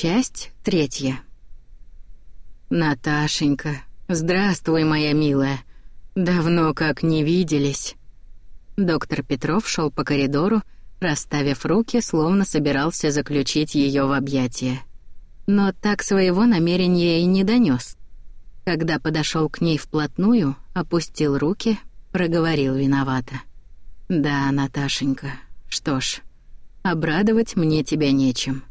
Часть третья. Наташенька, здравствуй, моя милая. Давно как не виделись. Доктор Петров шел по коридору, расставив руки, словно собирался заключить ее в объятия. Но так своего намерения и не донес. Когда подошел к ней вплотную, опустил руки, проговорил виновато. «Да, Наташенька, что ж, обрадовать мне тебя нечем.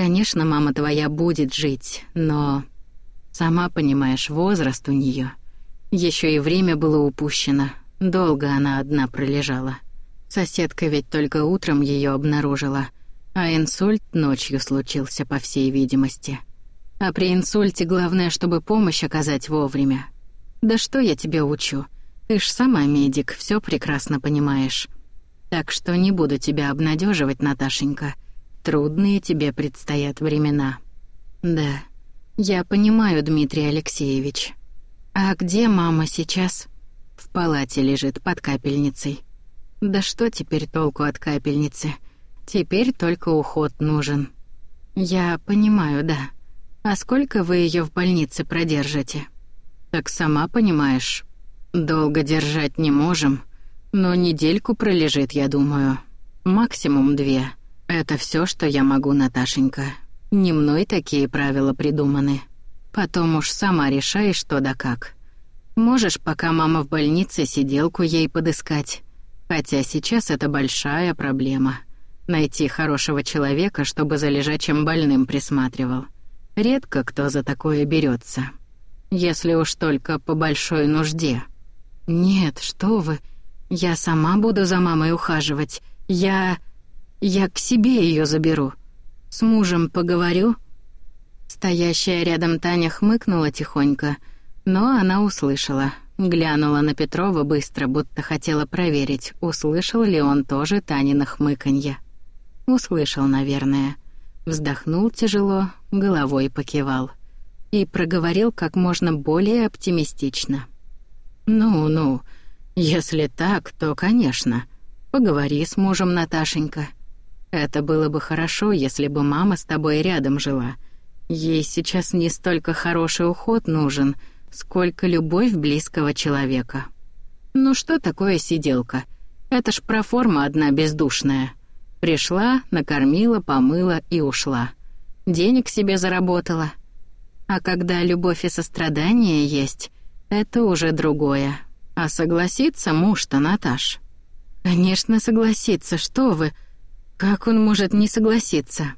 Конечно, мама твоя будет жить, но... Сама понимаешь, возраст у нее. Еще и время было упущено. Долго она одна пролежала. Соседка ведь только утром ее обнаружила, а инсульт ночью случился, по всей видимости. А при инсульте главное, чтобы помощь оказать вовремя. Да что я тебе учу? Ты ж сама медик, все прекрасно понимаешь. Так что не буду тебя обнадеживать, Наташенька. Трудные тебе предстоят времена. Да, я понимаю, Дмитрий Алексеевич. А где мама сейчас? В палате лежит под капельницей. Да что теперь толку от капельницы? Теперь только уход нужен. Я понимаю, да. А сколько вы ее в больнице продержите? Так сама понимаешь, долго держать не можем, но недельку пролежит, я думаю. Максимум две. Это все, что я могу, Наташенька. Не мной такие правила придуманы. Потом уж сама решай, что да как. Можешь, пока мама в больнице, сиделку ей подыскать. Хотя сейчас это большая проблема. Найти хорошего человека, чтобы за лежачим больным присматривал. Редко кто за такое берется. Если уж только по большой нужде. Нет, что вы. Я сама буду за мамой ухаживать. Я... Я к себе ее заберу. С мужем поговорю. Стоящая рядом Таня хмыкнула тихонько, но она услышала. Глянула на Петрова быстро, будто хотела проверить, услышал ли он тоже Танина хмыканье. Услышал, наверное. Вздохнул тяжело, головой покивал. И проговорил как можно более оптимистично. «Ну-ну, если так, то, конечно. Поговори с мужем, Наташенька. Это было бы хорошо, если бы мама с тобой рядом жила. Ей сейчас не столько хороший уход нужен, сколько любовь близкого человека. Ну что такое сиделка? Это ж проформа одна бездушная. Пришла, накормила, помыла и ушла. Денег себе заработала. А когда любовь и сострадание есть, это уже другое. А согласится муж-то, Наташ? Конечно, согласится, что вы. Как он может не согласиться?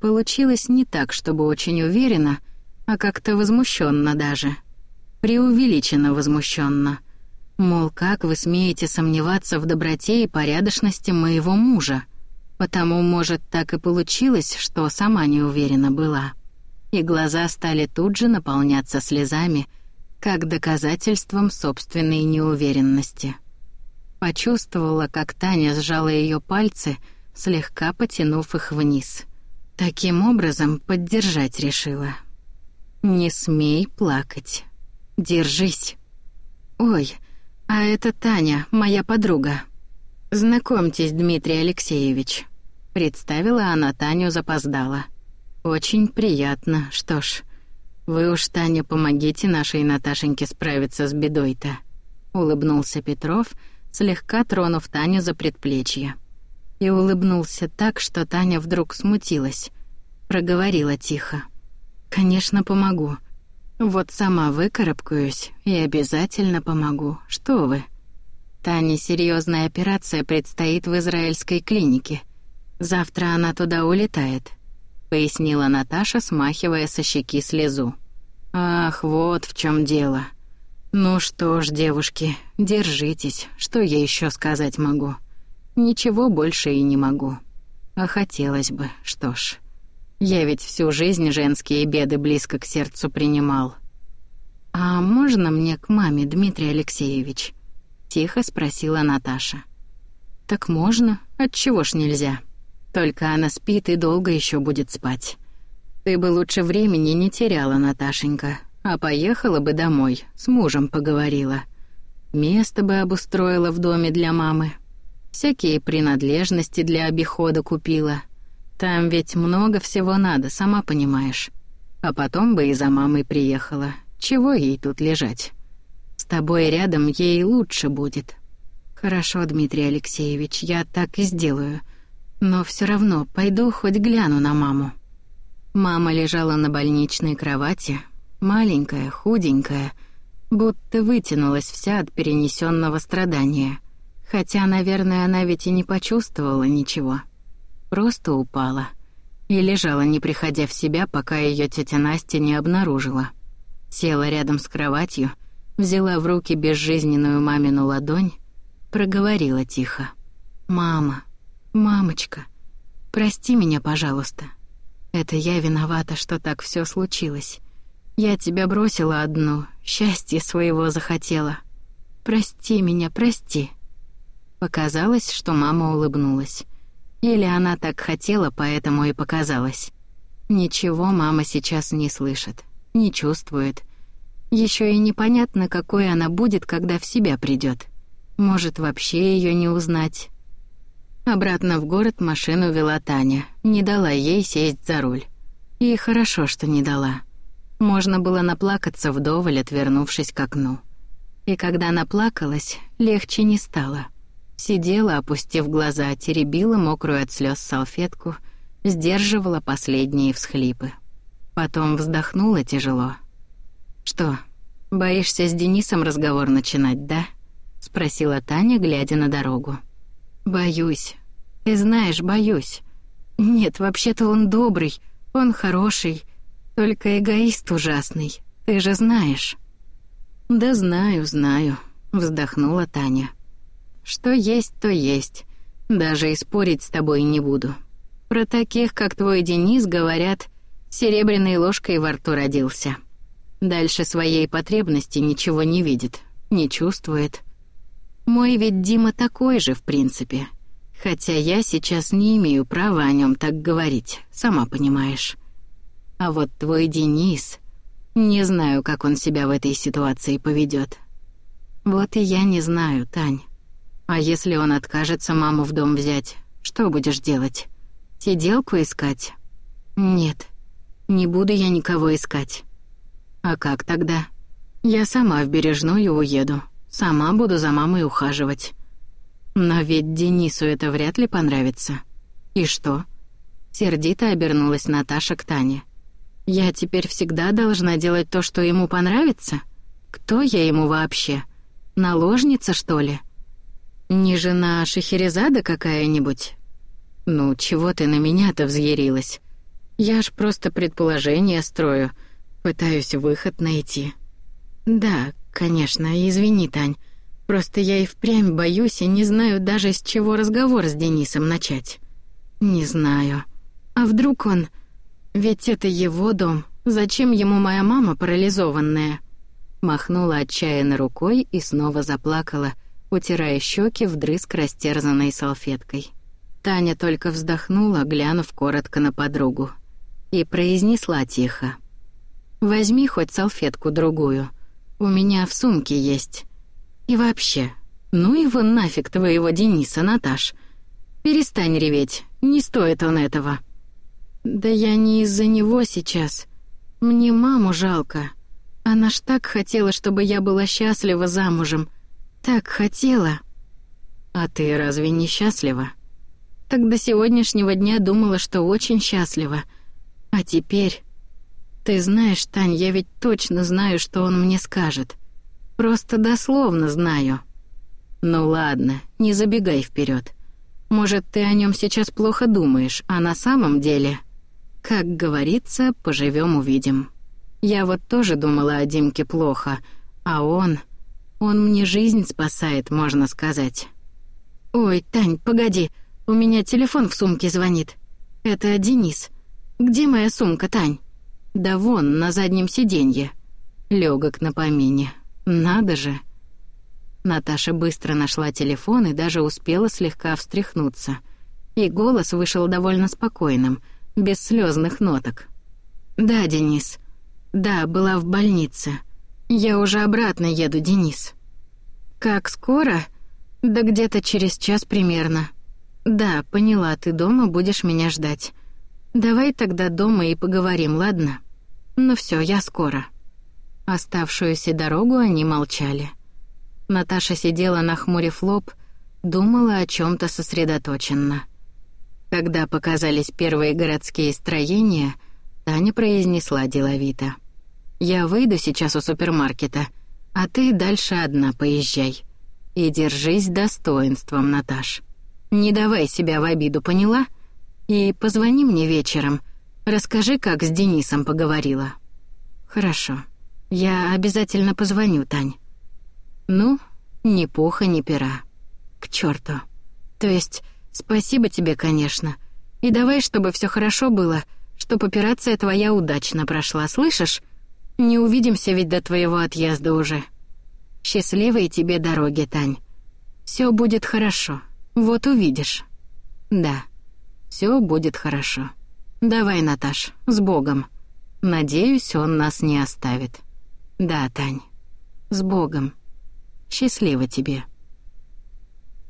Получилось не так, чтобы очень уверенно, а как-то возмущенно даже преувеличенно возмущенно. Мол, как вы смеете сомневаться в доброте и порядочности моего мужа? Потому, может, так и получилось, что сама не уверена была. И глаза стали тут же наполняться слезами, как доказательством собственной неуверенности. Почувствовала, как Таня сжала ее пальцы, слегка потянув их вниз. Таким образом, поддержать решила. «Не смей плакать». Держись. Ой, а это Таня, моя подруга. Знакомьтесь, Дмитрий Алексеевич. Представила она Таню запоздала. Очень приятно. Что ж, вы уж, Таня, помогите нашей Наташеньке справиться с бедой-то. Улыбнулся Петров, слегка тронув Таню за предплечье. И улыбнулся так, что Таня вдруг смутилась. Проговорила тихо. «Конечно, помогу. Вот сама выкарабкаюсь и обязательно помогу. Что вы? Тане серьезная операция предстоит в израильской клинике. Завтра она туда улетает, пояснила Наташа, смахивая со щеки слезу. Ах, вот в чем дело. Ну что ж, девушки, держитесь. Что я еще сказать могу? Ничего больше и не могу. А хотелось бы, что ж. Я ведь всю жизнь женские беды близко к сердцу принимал. А можно мне к маме, Дмитрий Алексеевич? тихо спросила Наташа. Так можно, отчего ж нельзя? Только она спит и долго еще будет спать. Ты бы лучше времени не теряла, Наташенька, а поехала бы домой, с мужем поговорила. Место бы обустроила в доме для мамы. Всякие принадлежности для обихода купила. Там ведь много всего надо, сама понимаешь. А потом бы и за мамой приехала. Чего ей тут лежать? С тобой рядом ей лучше будет. Хорошо, Дмитрий Алексеевич, я так и сделаю. Но все равно пойду хоть гляну на маму. Мама лежала на больничной кровати, маленькая, худенькая, будто вытянулась вся от перенесенного страдания. Хотя, наверное, она ведь и не почувствовала ничего. Просто упала. И лежала, не приходя в себя, пока ее тетя Настя не обнаружила. Села рядом с кроватью, взяла в руки безжизненную мамину ладонь, проговорила тихо. «Мама, мамочка, прости меня, пожалуйста. Это я виновата, что так все случилось. Я тебя бросила одну, счастье своего захотела. Прости меня, прости». Показалось, что мама улыбнулась. Или она так хотела, поэтому и показалось. Ничего мама сейчас не слышит, не чувствует. Еще и непонятно, какой она будет, когда в себя придет. Может, вообще ее не узнать. Обратно в город машину вела Таня, не дала ей сесть за руль. И хорошо, что не дала. Можно было наплакаться вдоволь, отвернувшись к окну. И когда наплакалась, легче не стало — Сидела, опустив глаза, теребила мокрую от слез салфетку, сдерживала последние всхлипы. Потом вздохнула тяжело. «Что, боишься с Денисом разговор начинать, да?» — спросила Таня, глядя на дорогу. «Боюсь. Ты знаешь, боюсь. Нет, вообще-то он добрый, он хороший, только эгоист ужасный, ты же знаешь». «Да знаю, знаю», — вздохнула Таня. Что есть, то есть. Даже и спорить с тобой не буду. Про таких, как твой Денис, говорят, серебряной ложкой во рту родился. Дальше своей потребности ничего не видит, не чувствует. Мой ведь Дима такой же, в принципе. Хотя я сейчас не имею права о нем так говорить, сама понимаешь. А вот твой Денис... Не знаю, как он себя в этой ситуации поведет. Вот и я не знаю, Тань. А если он откажется маму в дом взять, что будешь делать? Сиделку искать? Нет, не буду я никого искать. А как тогда? Я сама в Бережную уеду, сама буду за мамой ухаживать. Но ведь Денису это вряд ли понравится. И что? Сердито обернулась Наташа к Тане. Я теперь всегда должна делать то, что ему понравится? Кто я ему вообще? Наложница, что ли? Не жена Шахерезада какая-нибудь? Ну, чего ты на меня-то взъярилась? Я ж просто предположение строю, пытаюсь выход найти. Да, конечно, извини, Тань. Просто я и впрямь боюсь и не знаю даже с чего разговор с Денисом начать. Не знаю. А вдруг он... Ведь это его дом. Зачем ему моя мама парализованная? Махнула отчаянно рукой и снова заплакала, утирая щеки вдрызг растерзанной салфеткой. Таня только вздохнула, глянув коротко на подругу, и произнесла тихо. «Возьми хоть салфетку другую. У меня в сумке есть. И вообще, ну его нафиг твоего Дениса, Наташ. Перестань реветь, не стоит он этого». «Да я не из-за него сейчас. Мне маму жалко. Она ж так хотела, чтобы я была счастлива замужем, так хотела. А ты разве не счастлива? Так до сегодняшнего дня думала, что очень счастлива. А теперь... Ты знаешь, Тань, я ведь точно знаю, что он мне скажет. Просто дословно знаю. Ну ладно, не забегай вперед. Может, ты о нем сейчас плохо думаешь, а на самом деле... Как говорится, поживем увидим. Я вот тоже думала о Димке плохо, а он... Он мне жизнь спасает, можно сказать. Ой, Тань, погоди, у меня телефон в сумке звонит. Это Денис. Где моя сумка, Тань? Да вон, на заднем сиденье. Лёгок на помине. Надо же. Наташа быстро нашла телефон и даже успела слегка встряхнуться. И голос вышел довольно спокойным, без слезных ноток. «Да, Денис. Да, была в больнице. «Я уже обратно еду, Денис». «Как скоро?» «Да где-то через час примерно». «Да, поняла, ты дома будешь меня ждать». Давай тогда дома и поговорим, ладно? Ну все, я скоро». Оставшуюся дорогу они молчали. Наташа сидела нахмурив лоб, думала о чем то сосредоточенно. Когда показались первые городские строения, Таня произнесла деловито. «Я выйду сейчас у супермаркета, а ты дальше одна поезжай. И держись достоинством, Наташ. Не давай себя в обиду, поняла? И позвони мне вечером. Расскажи, как с Денисом поговорила». «Хорошо. Я обязательно позвоню, Тань». «Ну, ни пуха, ни пера. К черту. То есть, спасибо тебе, конечно. И давай, чтобы все хорошо было, чтоб операция твоя удачно прошла, слышишь? Не увидимся ведь до твоего отъезда уже. Счастливой тебе дороги, Тань. Все будет хорошо. Вот увидишь. Да, все будет хорошо. Давай, Наташ, с Богом. Надеюсь, он нас не оставит. Да, Тань, с Богом. Счастливо тебе.